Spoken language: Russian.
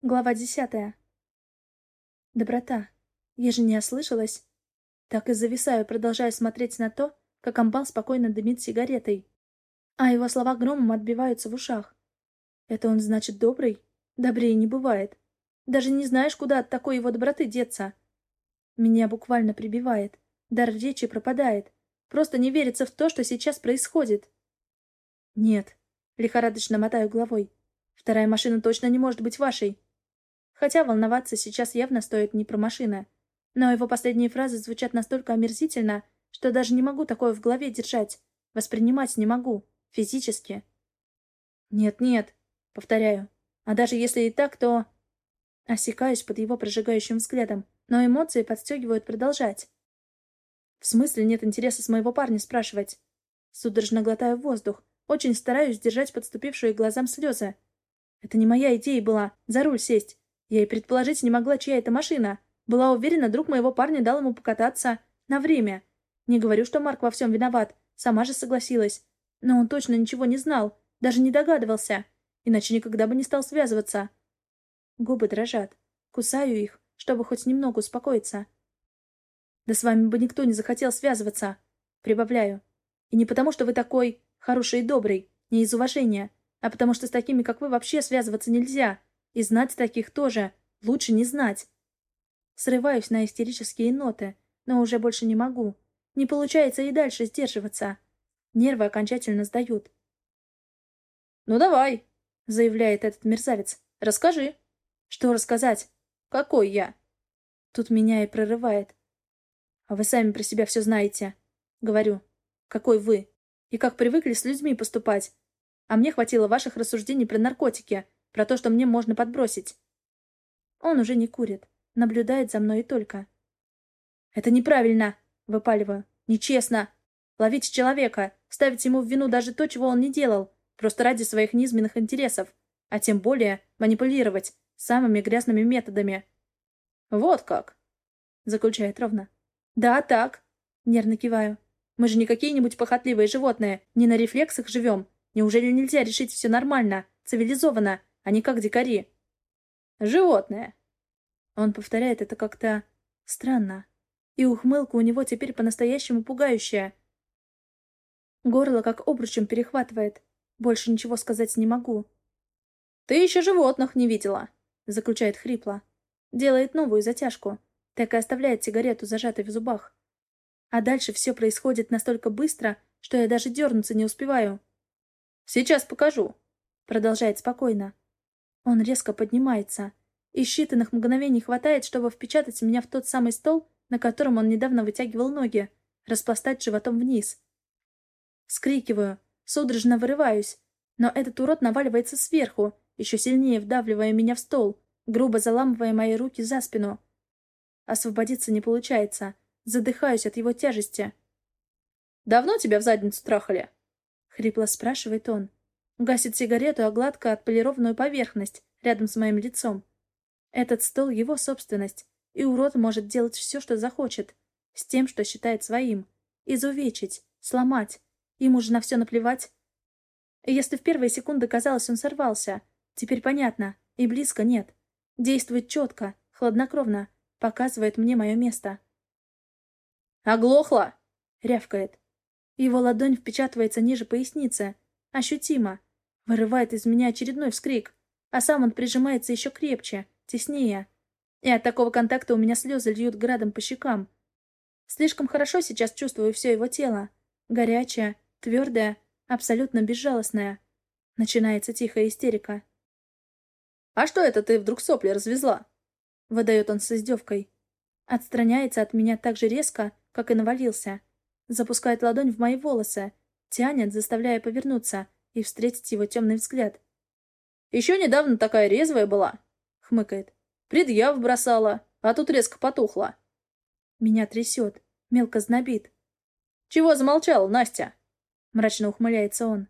Глава десятая. Доброта. Я же не ослышалась. Так и зависаю, продолжая смотреть на то, как амбал спокойно дымит сигаретой. А его слова громом отбиваются в ушах. Это он, значит, добрый? Добрее не бывает. Даже не знаешь, куда от такой его доброты деться. Меня буквально прибивает. Дар речи пропадает. Просто не верится в то, что сейчас происходит. Нет. Лихорадочно мотаю головой. Вторая машина точно не может быть вашей. Хотя волноваться сейчас явно стоит не про машины. Но его последние фразы звучат настолько омерзительно, что даже не могу такое в голове держать. Воспринимать не могу. Физически. «Нет-нет», — повторяю. «А даже если и так, то...» Осекаюсь под его прожигающим взглядом, но эмоции подстегивают продолжать. «В смысле нет интереса с моего парня спрашивать?» Судорожно глотаю воздух, очень стараюсь держать подступившие глазам слезы. Это не моя идея была, за руль сесть. Я и предположить не могла, чья это машина. Была уверена, друг моего парня дал ему покататься. На время. Не говорю, что Марк во всем виноват. Сама же согласилась. Но он точно ничего не знал. Даже не догадывался. Иначе никогда бы не стал связываться. Губы дрожат. Кусаю их, чтобы хоть немного успокоиться. Да с вами бы никто не захотел связываться. Прибавляю. И не потому, что вы такой хороший и добрый, не из уважения, а потому что с такими, как вы, вообще связываться нельзя. И знать таких тоже. Лучше не знать. Срываюсь на истерические ноты, но уже больше не могу. Не получается и дальше сдерживаться. Нервы окончательно сдают. «Ну давай», — заявляет этот мерзавец. «Расскажи». «Что рассказать?» «Какой я?» Тут меня и прорывает. «А вы сами про себя все знаете». Говорю. «Какой вы? И как привыкли с людьми поступать? А мне хватило ваших рассуждений про наркотики, про то, что мне можно подбросить». Он уже не курит, наблюдает за мной и только. «Это неправильно!» — выпаливаю. «Нечестно! Ловить человека, ставить ему в вину даже то, чего он не делал, просто ради своих низменных интересов, а тем более манипулировать самыми грязными методами». «Вот как!» — заключает ровно. «Да, так!» — нервно киваю. «Мы же не какие-нибудь похотливые животные, не на рефлексах живем. Неужели нельзя решить все нормально, цивилизованно, а не как дикари?» «Животное!» Он повторяет это как-то странно. И ухмылка у него теперь по-настоящему пугающая. Горло как обручем перехватывает. Больше ничего сказать не могу. «Ты еще животных не видела», — заключает хрипло. Делает новую затяжку. Так и оставляет сигарету зажатой в зубах. А дальше все происходит настолько быстро, что я даже дернуться не успеваю. «Сейчас покажу», — продолжает спокойно. Он резко поднимается, и считанных мгновений хватает, чтобы впечатать меня в тот самый стол, на котором он недавно вытягивал ноги, распластать животом вниз. Вскрикиваю, судорожно вырываюсь, но этот урод наваливается сверху, еще сильнее вдавливая меня в стол, грубо заламывая мои руки за спину. Освободиться не получается, задыхаюсь от его тяжести. «Давно тебя в задницу трахали?» — хрипло спрашивает он. Гасит сигарету, а гладко отполированную поверхность рядом с моим лицом. Этот стол — его собственность, и урод может делать все, что захочет, с тем, что считает своим. Изувечить, сломать. Ему же на все наплевать. Если в первые секунды казалось, он сорвался, теперь понятно, и близко нет. Действует четко, хладнокровно, показывает мне мое место. «Оглохла!» — рявкает. Его ладонь впечатывается ниже поясницы. Ощутимо. Вырывает из меня очередной вскрик. А сам он прижимается еще крепче, теснее. И от такого контакта у меня слезы льют градом по щекам. Слишком хорошо сейчас чувствую все его тело. Горячее, твердое, абсолютно безжалостное. Начинается тихая истерика. «А что это ты вдруг сопли развезла?» Выдает он с издевкой. Отстраняется от меня так же резко, как и навалился. Запускает ладонь в мои волосы, тянет, заставляя повернуться и встретить его темный взгляд. «Еще недавно такая резвая была», — хмыкает. «Предъяв бросала, а тут резко потухла». Меня трясет, мелко знобит. «Чего замолчал, Настя?» — мрачно ухмыляется он.